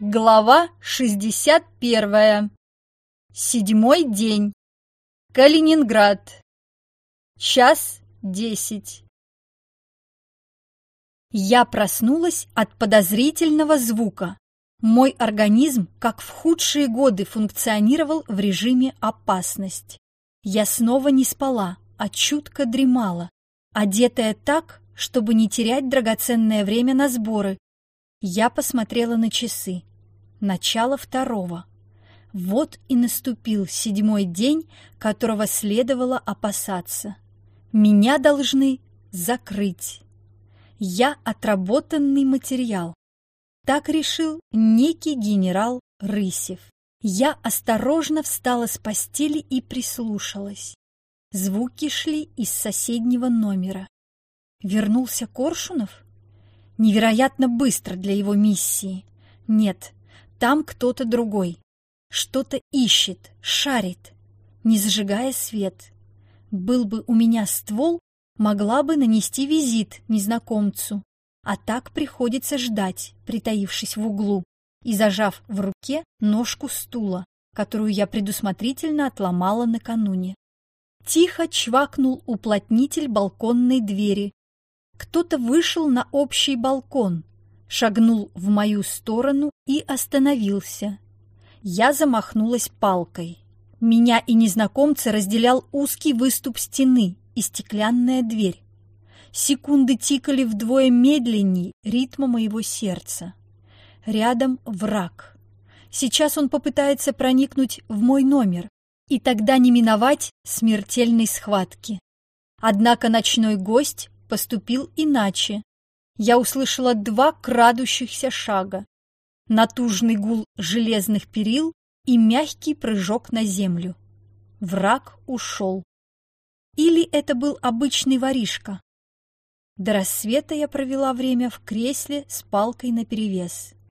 Глава 61. Седьмой день. Калининград. Час десять. Я проснулась от подозрительного звука. Мой организм, как в худшие годы, функционировал в режиме «опасность». Я снова не спала, а чутко дремала, одетая так, чтобы не терять драгоценное время на сборы. Я посмотрела на часы начало второго. Вот и наступил седьмой день, которого следовало опасаться. Меня должны закрыть. Я отработанный материал. Так решил некий генерал Рысев. Я осторожно встала с постели и прислушалась. Звуки шли из соседнего номера. Вернулся Коршунов? Невероятно быстро для его миссии. Нет, там кто-то другой. Что-то ищет, шарит, не зажигая свет. Был бы у меня ствол, могла бы нанести визит незнакомцу. А так приходится ждать, притаившись в углу и зажав в руке ножку стула, которую я предусмотрительно отломала накануне. Тихо чвакнул уплотнитель балконной двери. Кто-то вышел на общий балкон, шагнул в мою сторону и остановился. Я замахнулась палкой. Меня и незнакомца разделял узкий выступ стены и стеклянная дверь. Секунды тикали вдвое медленней ритма моего сердца. Рядом враг. Сейчас он попытается проникнуть в мой номер, и тогда не миновать смертельной схватки. Однако ночной гость поступил иначе я услышала два крадущихся шага, натужный гул железных перил и мягкий прыжок на землю. Враг ушел. Или это был обычный воришка? До рассвета я провела время в кресле с палкой наперевес.